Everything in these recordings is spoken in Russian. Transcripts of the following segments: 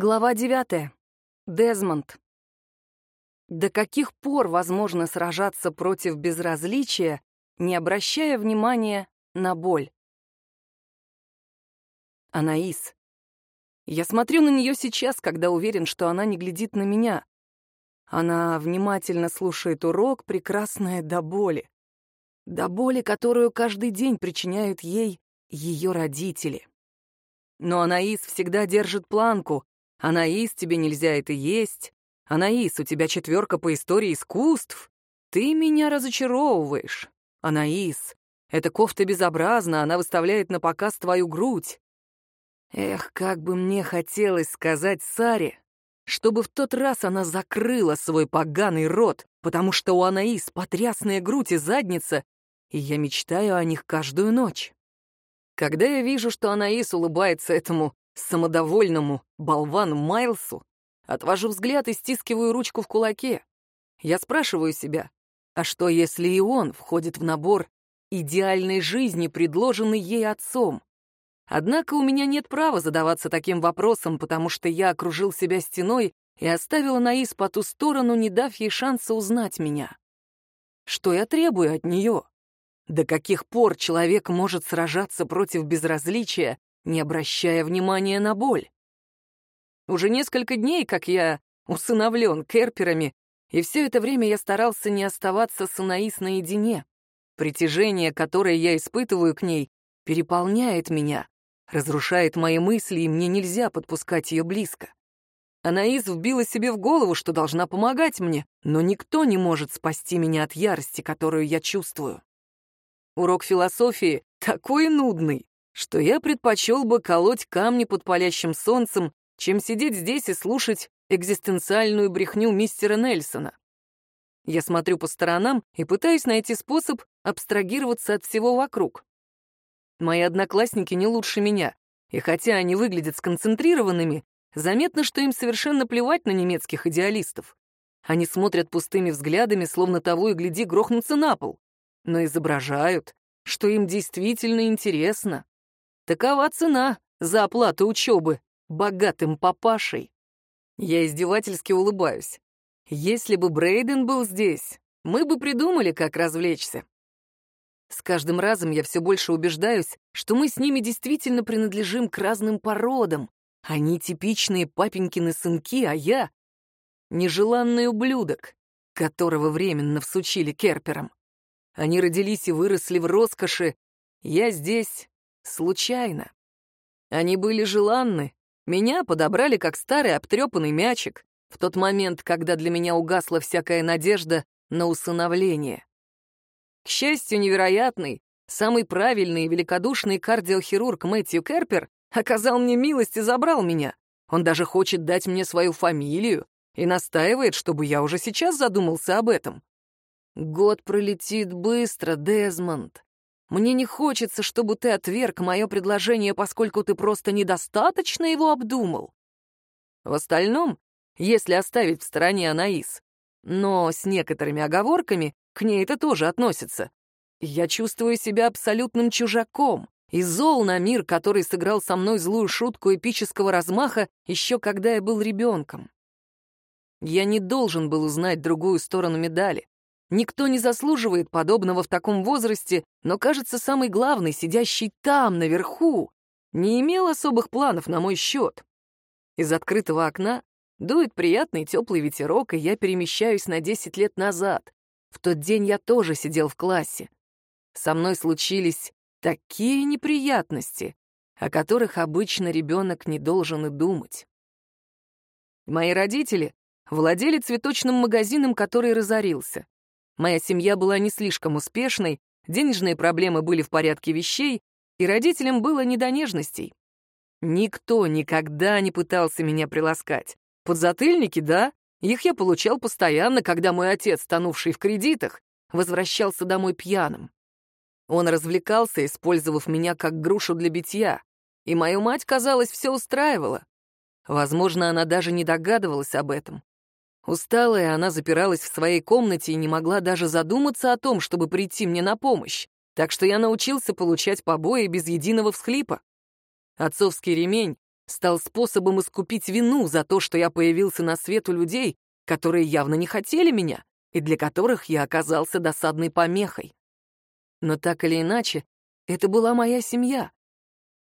Глава девятая. Дезмонд. До каких пор возможно сражаться против безразличия, не обращая внимания на боль? Анаис. Я смотрю на нее сейчас, когда уверен, что она не глядит на меня. Она внимательно слушает урок, прекрасная до боли. До боли, которую каждый день причиняют ей ее родители. Но Анаис всегда держит планку, Анаис, тебе нельзя это есть. Анаис, у тебя четверка по истории искусств. Ты меня разочаровываешь. Анаис, эта кофта безобразна, она выставляет на показ твою грудь. Эх, как бы мне хотелось сказать Саре, чтобы в тот раз она закрыла свой поганый рот, потому что у Анаис потрясная грудь и задница, и я мечтаю о них каждую ночь. Когда я вижу, что Анаис улыбается этому самодовольному болвану Майлсу, отвожу взгляд и стискиваю ручку в кулаке. Я спрашиваю себя, а что, если и он входит в набор идеальной жизни, предложенный ей отцом? Однако у меня нет права задаваться таким вопросом, потому что я окружил себя стеной и оставил Анаис по ту сторону, не дав ей шанса узнать меня. Что я требую от нее? До каких пор человек может сражаться против безразличия, не обращая внимания на боль. Уже несколько дней, как я усыновлен керперами, и все это время я старался не оставаться с Анаис наедине. Притяжение, которое я испытываю к ней, переполняет меня, разрушает мои мысли, и мне нельзя подпускать ее близко. Анаис вбила себе в голову, что должна помогать мне, но никто не может спасти меня от ярости, которую я чувствую. Урок философии такой нудный, что я предпочел бы колоть камни под палящим солнцем, чем сидеть здесь и слушать экзистенциальную брехню мистера Нельсона. Я смотрю по сторонам и пытаюсь найти способ абстрагироваться от всего вокруг. Мои одноклассники не лучше меня, и хотя они выглядят сконцентрированными, заметно, что им совершенно плевать на немецких идеалистов. Они смотрят пустыми взглядами, словно того и гляди грохнуться на пол, но изображают, что им действительно интересно. Такова цена за оплату учебы богатым папашей. Я издевательски улыбаюсь. Если бы Брейден был здесь, мы бы придумали, как развлечься. С каждым разом я все больше убеждаюсь, что мы с ними действительно принадлежим к разным породам. Они типичные папенькины сынки, а я — нежеланный ублюдок, которого временно всучили Керпером. Они родились и выросли в роскоши. Я здесь случайно. Они были желанны. Меня подобрали как старый обтрепанный мячик в тот момент, когда для меня угасла всякая надежда на усыновление. К счастью, невероятный, самый правильный и великодушный кардиохирург Мэтью Керпер оказал мне милость и забрал меня. Он даже хочет дать мне свою фамилию и настаивает, чтобы я уже сейчас задумался об этом. Год пролетит быстро, Дезмонд. Мне не хочется, чтобы ты отверг мое предложение, поскольку ты просто недостаточно его обдумал. В остальном, если оставить в стороне Анаис, но с некоторыми оговорками, к ней это тоже относится. Я чувствую себя абсолютным чужаком и зол на мир, который сыграл со мной злую шутку эпического размаха еще когда я был ребенком. Я не должен был узнать другую сторону медали. Никто не заслуживает подобного в таком возрасте, но, кажется, самый главный, сидящий там, наверху, не имел особых планов на мой счет. Из открытого окна дует приятный теплый ветерок, и я перемещаюсь на 10 лет назад. В тот день я тоже сидел в классе. Со мной случились такие неприятности, о которых обычно ребенок не должен и думать. Мои родители владели цветочным магазином, который разорился. Моя семья была не слишком успешной, денежные проблемы были в порядке вещей, и родителям было не до нежностей. Никто никогда не пытался меня приласкать. Подзатыльники, да, их я получал постоянно, когда мой отец, тонувший в кредитах, возвращался домой пьяным. Он развлекался, использовав меня как грушу для битья, и мою мать, казалось, все устраивала. Возможно, она даже не догадывалась об этом. Усталая, она запиралась в своей комнате и не могла даже задуматься о том, чтобы прийти мне на помощь, так что я научился получать побои без единого всхлипа. Отцовский ремень стал способом искупить вину за то, что я появился на свет у людей, которые явно не хотели меня и для которых я оказался досадной помехой. Но так или иначе, это была моя семья.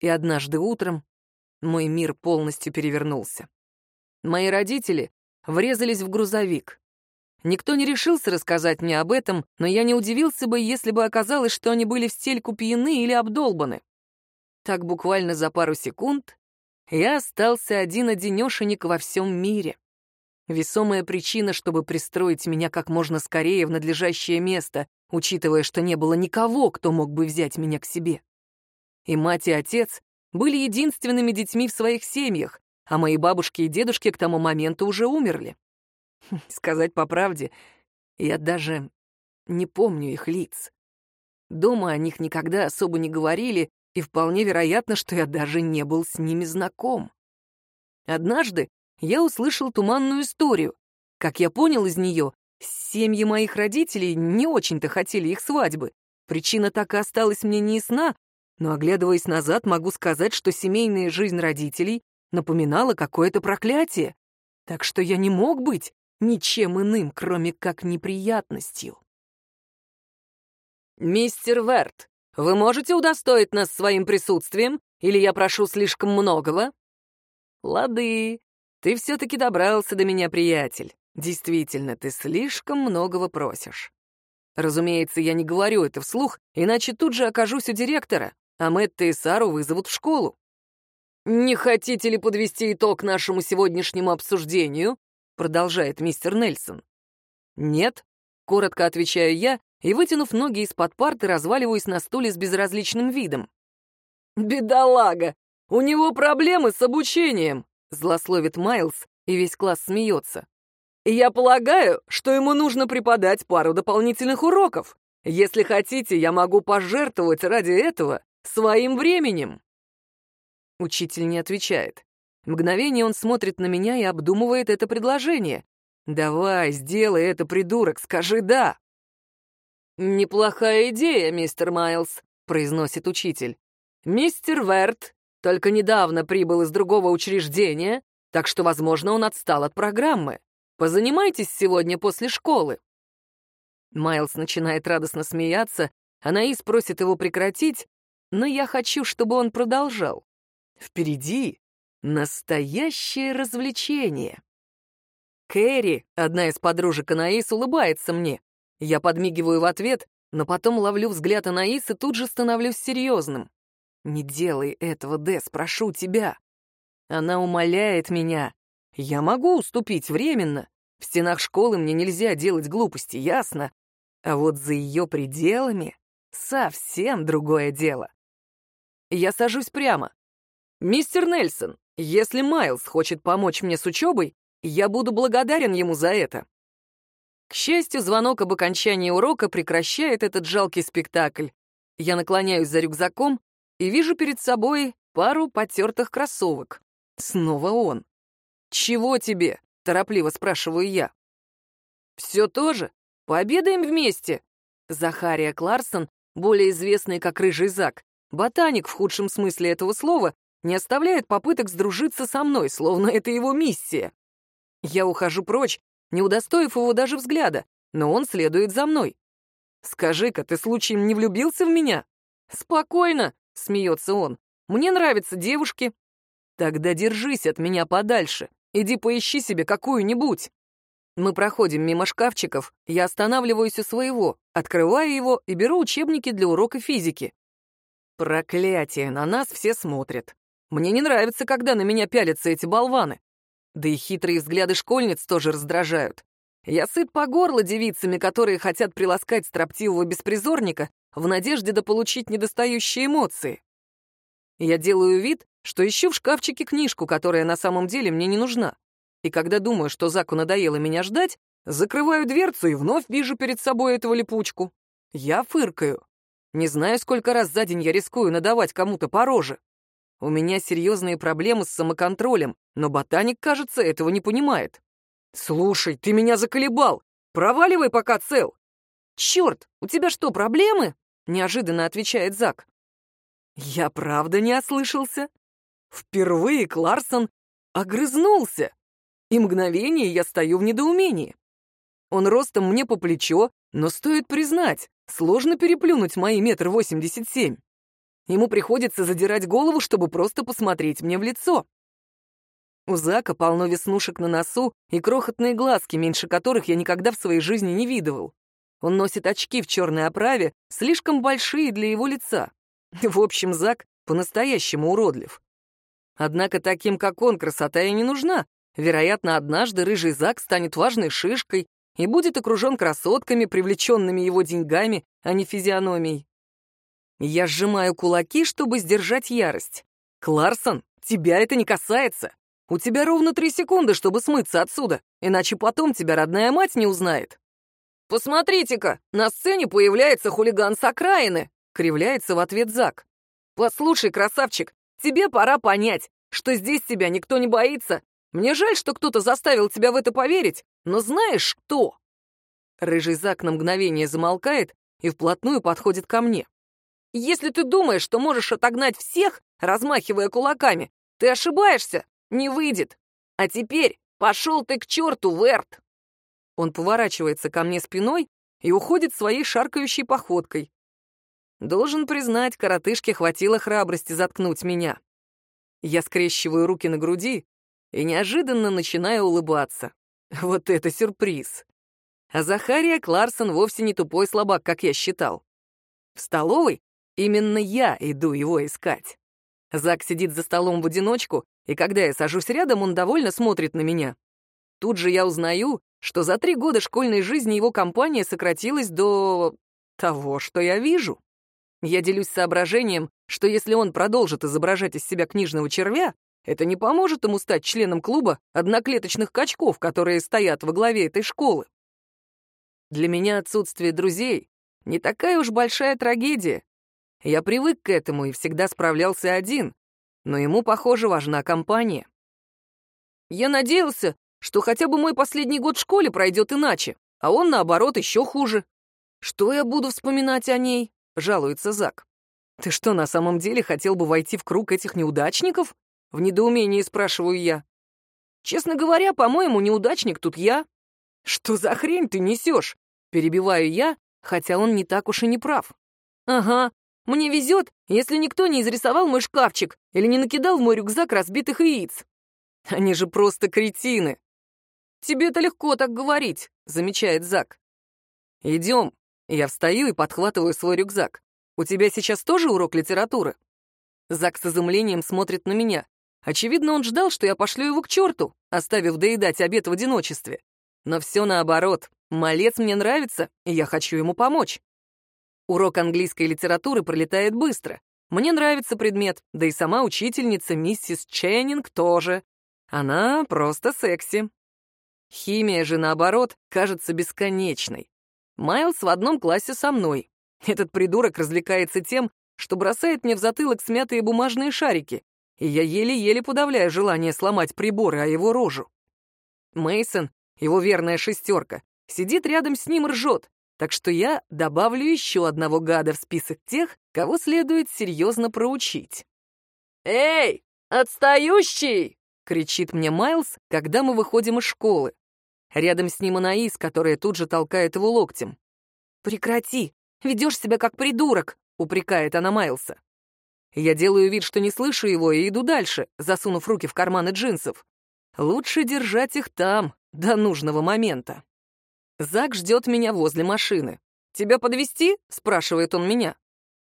И однажды утром мой мир полностью перевернулся. Мои родители врезались в грузовик. Никто не решился рассказать мне об этом, но я не удивился бы, если бы оказалось, что они были в стельку пьяны или обдолбаны. Так буквально за пару секунд я остался один-одинешенек во всем мире. Весомая причина, чтобы пристроить меня как можно скорее в надлежащее место, учитывая, что не было никого, кто мог бы взять меня к себе. И мать и отец были единственными детьми в своих семьях, а мои бабушки и дедушки к тому моменту уже умерли. Сказать по правде, я даже не помню их лиц. Дома о них никогда особо не говорили, и вполне вероятно, что я даже не был с ними знаком. Однажды я услышал туманную историю. Как я понял из нее, семьи моих родителей не очень-то хотели их свадьбы. Причина так и осталась мне неясна, но, оглядываясь назад, могу сказать, что семейная жизнь родителей напоминала какое-то проклятие. Так что я не мог быть ничем иным, кроме как неприятностью. «Мистер Верт, вы можете удостоить нас своим присутствием, или я прошу слишком многого?» «Лады, ты все-таки добрался до меня, приятель. Действительно, ты слишком многого просишь. Разумеется, я не говорю это вслух, иначе тут же окажусь у директора, а Мэтта и Сару вызовут в школу. «Не хотите ли подвести итог нашему сегодняшнему обсуждению?» продолжает мистер Нельсон. «Нет», — коротко отвечаю я, и, вытянув ноги из-под парты, разваливаюсь на стуле с безразличным видом. «Бедолага! У него проблемы с обучением!» — злословит Майлз, и весь класс смеется. «Я полагаю, что ему нужно преподать пару дополнительных уроков. Если хотите, я могу пожертвовать ради этого своим временем». Учитель не отвечает. Мгновение он смотрит на меня и обдумывает это предложение. «Давай, сделай это, придурок, скажи «да». «Неплохая идея, мистер Майлз», — произносит учитель. «Мистер Верт только недавно прибыл из другого учреждения, так что, возможно, он отстал от программы. Позанимайтесь сегодня после школы». Майлз начинает радостно смеяться, Анаис просит его прекратить, но я хочу, чтобы он продолжал. Впереди Настоящее развлечение. Кэрри, одна из подружек Анаис, улыбается мне. Я подмигиваю в ответ, но потом ловлю взгляд Анаис и тут же становлюсь серьезным. «Не делай этого, Дэс, прошу тебя». Она умоляет меня. Я могу уступить временно. В стенах школы мне нельзя делать глупости, ясно? А вот за ее пределами совсем другое дело. Я сажусь прямо. «Мистер Нельсон, если Майлз хочет помочь мне с учебой, я буду благодарен ему за это. К счастью, звонок об окончании урока прекращает этот жалкий спектакль. Я наклоняюсь за рюкзаком и вижу перед собой пару потертых кроссовок. Снова он. «Чего тебе?» — торопливо спрашиваю я. «Все то же. Пообедаем вместе». Захария Кларсон, более известный как Рыжий Зак, ботаник в худшем смысле этого слова, не оставляет попыток сдружиться со мной, словно это его миссия. Я ухожу прочь, не удостоив его даже взгляда, но он следует за мной. «Скажи-ка, ты случаем не влюбился в меня?» «Спокойно», — смеется он. «Мне нравятся девушки». «Тогда держись от меня подальше. Иди поищи себе какую-нибудь». Мы проходим мимо шкафчиков, я останавливаюсь у своего, открываю его и беру учебники для урока физики. Проклятие, на нас все смотрят. Мне не нравится, когда на меня пялятся эти болваны. Да и хитрые взгляды школьниц тоже раздражают. Я сыт по горло девицами, которые хотят приласкать строптивого беспризорника в надежде дополучить недостающие эмоции. Я делаю вид, что ищу в шкафчике книжку, которая на самом деле мне не нужна. И когда думаю, что Заку надоело меня ждать, закрываю дверцу и вновь вижу перед собой этого липучку. Я фыркаю. Не знаю, сколько раз за день я рискую надавать кому-то по роже. У меня серьезные проблемы с самоконтролем, но ботаник, кажется, этого не понимает. «Слушай, ты меня заколебал! Проваливай, пока цел!» «Черт, у тебя что, проблемы?» — неожиданно отвечает Зак. «Я правда не ослышался?» Впервые Кларсон огрызнулся, и мгновение я стою в недоумении. Он ростом мне по плечо, но стоит признать, сложно переплюнуть мои метр восемьдесят семь. Ему приходится задирать голову, чтобы просто посмотреть мне в лицо. У Зака полно веснушек на носу и крохотные глазки, меньше которых я никогда в своей жизни не видывал. Он носит очки в черной оправе, слишком большие для его лица. В общем, Зак по-настоящему уродлив. Однако таким, как он, красота и не нужна. Вероятно, однажды рыжий Зак станет важной шишкой и будет окружен красотками, привлеченными его деньгами, а не физиономией. Я сжимаю кулаки, чтобы сдержать ярость. «Кларсон, тебя это не касается. У тебя ровно три секунды, чтобы смыться отсюда, иначе потом тебя родная мать не узнает». «Посмотрите-ка, на сцене появляется хулиган с окраины», — кривляется в ответ Зак. «Послушай, красавчик, тебе пора понять, что здесь тебя никто не боится. Мне жаль, что кто-то заставил тебя в это поверить, но знаешь кто?» Рыжий Зак на мгновение замолкает и вплотную подходит ко мне. «Если ты думаешь, что можешь отогнать всех, размахивая кулаками, ты ошибаешься, не выйдет. А теперь пошел ты к черту, Верт!» Он поворачивается ко мне спиной и уходит своей шаркающей походкой. Должен признать, коротышке хватило храбрости заткнуть меня. Я скрещиваю руки на груди и неожиданно начинаю улыбаться. Вот это сюрприз. А Захария Кларсон вовсе не тупой слабак, как я считал. В столовой именно я иду его искать. Зак сидит за столом в одиночку, и когда я сажусь рядом, он довольно смотрит на меня. Тут же я узнаю, что за три года школьной жизни его компания сократилась до... того, что я вижу. Я делюсь соображением, что если он продолжит изображать из себя книжного червя, это не поможет ему стать членом клуба одноклеточных качков, которые стоят во главе этой школы. Для меня отсутствие друзей не такая уж большая трагедия. Я привык к этому и всегда справлялся один, но ему, похоже, важна компания. Я надеялся, что хотя бы мой последний год в школе пройдет иначе, а он, наоборот, еще хуже. Что я буду вспоминать о ней? Жалуется Зак. Ты что, на самом деле хотел бы войти в круг этих неудачников? В недоумении спрашиваю я. Честно говоря, по-моему, неудачник тут я. Что за хрень ты несешь? Перебиваю я, хотя он не так уж и не прав. Ага, мне везет, если никто не изрисовал мой шкафчик или не накидал в мой рюкзак разбитых яиц. Они же просто кретины. «Тебе это легко так говорить», — замечает Зак. «Идем». Я встаю и подхватываю свой рюкзак. «У тебя сейчас тоже урок литературы?» Зак с изумлением смотрит на меня. Очевидно, он ждал, что я пошлю его к черту, оставив доедать обед в одиночестве. Но все наоборот. Малец мне нравится, и я хочу ему помочь. Урок английской литературы пролетает быстро. Мне нравится предмет, да и сама учительница, миссис Ченнинг, тоже. Она просто секси. Химия же, наоборот, кажется бесконечной. Майлз в одном классе со мной. Этот придурок развлекается тем, что бросает мне в затылок смятые бумажные шарики, и я еле-еле подавляю желание сломать приборы о его рожу. Мейсон, его верная шестерка, сидит рядом с ним и ржет, так что я добавлю еще одного гада в список тех, кого следует серьезно проучить. «Эй, отстающий!» — кричит мне Майлз, когда мы выходим из школы. Рядом с ним Анаис, которая тут же толкает его локтем. «Прекрати! Ведешь себя как придурок!» — упрекает она Майлса. Я делаю вид, что не слышу его, и иду дальше, засунув руки в карманы джинсов. Лучше держать их там, до нужного момента. Зак ждет меня возле машины. «Тебя подвести? спрашивает он меня.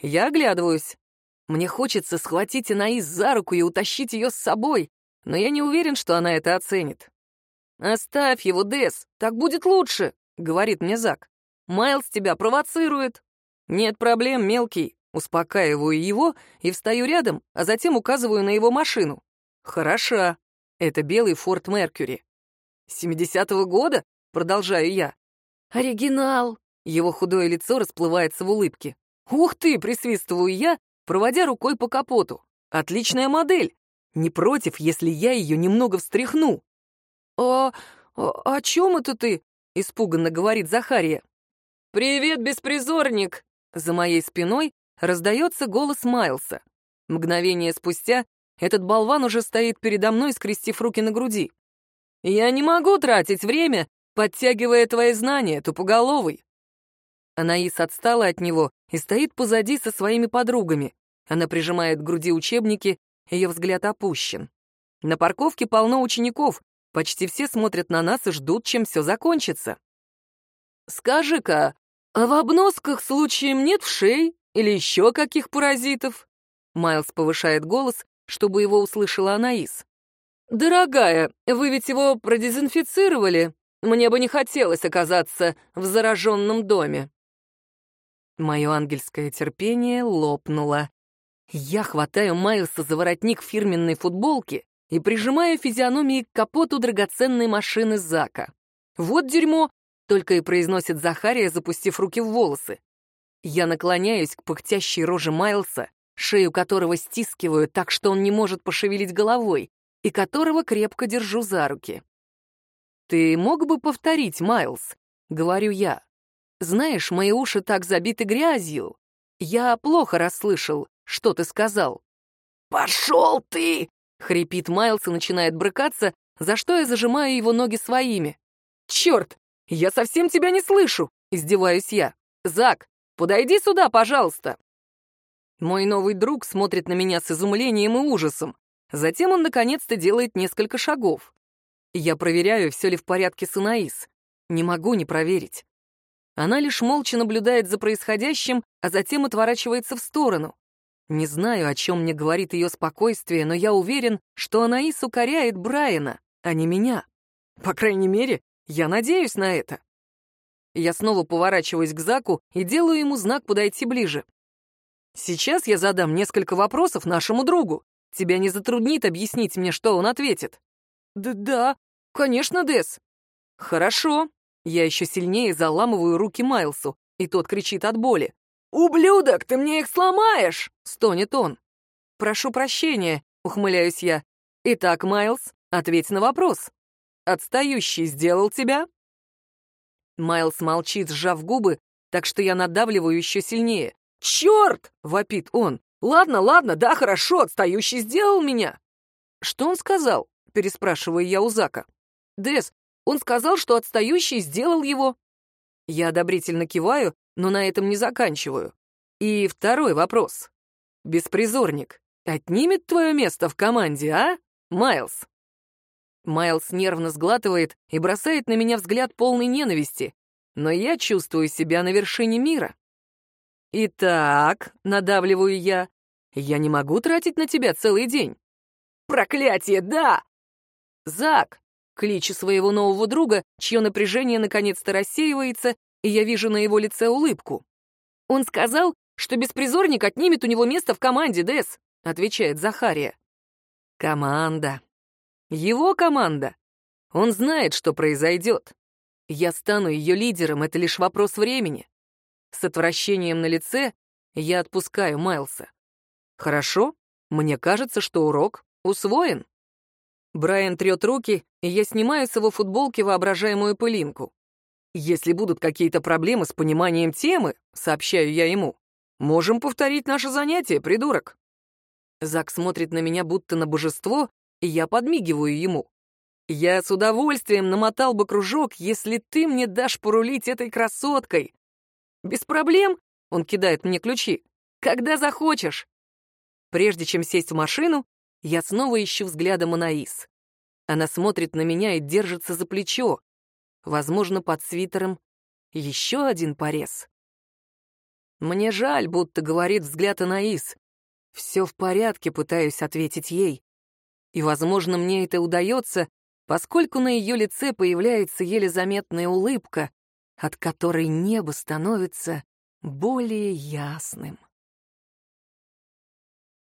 Я оглядываюсь. Мне хочется схватить Анаис за руку и утащить ее с собой, но я не уверен, что она это оценит. «Оставь его, Дес, так будет лучше», — говорит мне Зак. «Майлз тебя провоцирует». «Нет проблем, мелкий». Успокаиваю его и встаю рядом, а затем указываю на его машину. «Хороша. Это белый Форд Меркьюри». «Семидесятого года?» — продолжаю я. «Оригинал!» — его худое лицо расплывается в улыбке. «Ух ты!» — присвистываю я, проводя рукой по капоту. «Отличная модель! Не против, если я ее немного встряхну?» «А, а о чем это ты?» — испуганно говорит Захария. «Привет, беспризорник!» За моей спиной раздается голос Майлса. Мгновение спустя этот болван уже стоит передо мной, скрестив руки на груди. «Я не могу тратить время, подтягивая твои знания, тупоголовый». Анаис отстала от него и стоит позади со своими подругами. Она прижимает к груди учебники, ее взгляд опущен. На парковке полно учеников, почти все смотрят на нас и ждут, чем все закончится. «Скажи-ка, а в обносках случаем нет вшей или еще каких паразитов?» Майлз повышает голос, чтобы его услышала Анаис. «Дорогая, вы ведь его продезинфицировали? Мне бы не хотелось оказаться в зараженном доме». Мое ангельское терпение лопнуло. Я хватаю Майлса за воротник фирменной футболки и прижимаю физиономией к капоту драгоценной машины Зака. «Вот дерьмо!» — только и произносит Захария, запустив руки в волосы. Я наклоняюсь к пыхтящей роже Майлса, шею которого стискиваю так, что он не может пошевелить головой, и которого крепко держу за руки. «Ты мог бы повторить, Майлз?» — говорю я. «Знаешь, мои уши так забиты грязью. Я плохо расслышал, что ты сказал». «Пошел ты!» — хрипит Майлз и начинает брыкаться, за что я зажимаю его ноги своими. «Черт! Я совсем тебя не слышу!» — издеваюсь я. «Зак, подойди сюда, пожалуйста!» Мой новый друг смотрит на меня с изумлением и ужасом. Затем он наконец-то делает несколько шагов. Я проверяю, все ли в порядке с Анаис. Не могу не проверить. Она лишь молча наблюдает за происходящим, а затем отворачивается в сторону. Не знаю, о чем мне говорит ее спокойствие, но я уверен, что Анаис укоряет Брайана, а не меня. По крайней мере, я надеюсь на это. Я снова поворачиваюсь к Заку и делаю ему знак подойти ближе. Сейчас я задам несколько вопросов нашему другу. Тебя не затруднит объяснить мне, что он ответит? Да, да, конечно, Дес. Хорошо. Я еще сильнее заламываю руки Майлсу, и тот кричит от боли. «Ублюдок, ты мне их сломаешь!» — стонет он. «Прошу прощения», — ухмыляюсь я. «Итак, Майлз, ответь на вопрос. Отстающий сделал тебя?» Майлз молчит, сжав губы, так что я надавливаю еще сильнее. «Черт!» — вопит он. «Ладно, ладно, да, хорошо, отстающий сделал меня». «Что он сказал?» — переспрашиваю я у Зака. «Дес, он сказал, что отстающий сделал его». Я одобрительно киваю, но на этом не заканчиваю. И второй вопрос. Беспризорник отнимет твое место в команде, а, Майлз? Майлз нервно сглатывает и бросает на меня взгляд полной ненависти, но я чувствую себя на вершине мира. «Итак», — надавливаю я, — «я не могу тратить на тебя целый день». «Проклятие, да!» «Зак!» — кличу своего нового друга, чье напряжение наконец-то рассеивается, и я вижу на его лице улыбку. «Он сказал, что беспризорник отнимет у него место в команде, Дэс», — отвечает Захария. «Команда. Его команда. Он знает, что произойдет. Я стану ее лидером, это лишь вопрос времени. С отвращением на лице я отпускаю Майлса. Хорошо, мне кажется, что урок усвоен. Брайан трет руки, и я снимаю с его футболки воображаемую пылинку. Если будут какие-то проблемы с пониманием темы, сообщаю я ему, можем повторить наше занятие, придурок. Зак смотрит на меня будто на божество, и я подмигиваю ему. Я с удовольствием намотал бы кружок, если ты мне дашь порулить этой красоткой, «Без проблем», — он кидает мне ключи, — «когда захочешь». Прежде чем сесть в машину, я снова ищу взглядом Анаис. Она смотрит на меня и держится за плечо. Возможно, под свитером еще один порез. Мне жаль, будто говорит взгляд Анаис. Все в порядке, пытаюсь ответить ей. И, возможно, мне это удается, поскольку на ее лице появляется еле заметная улыбка, от которой небо становится более ясным.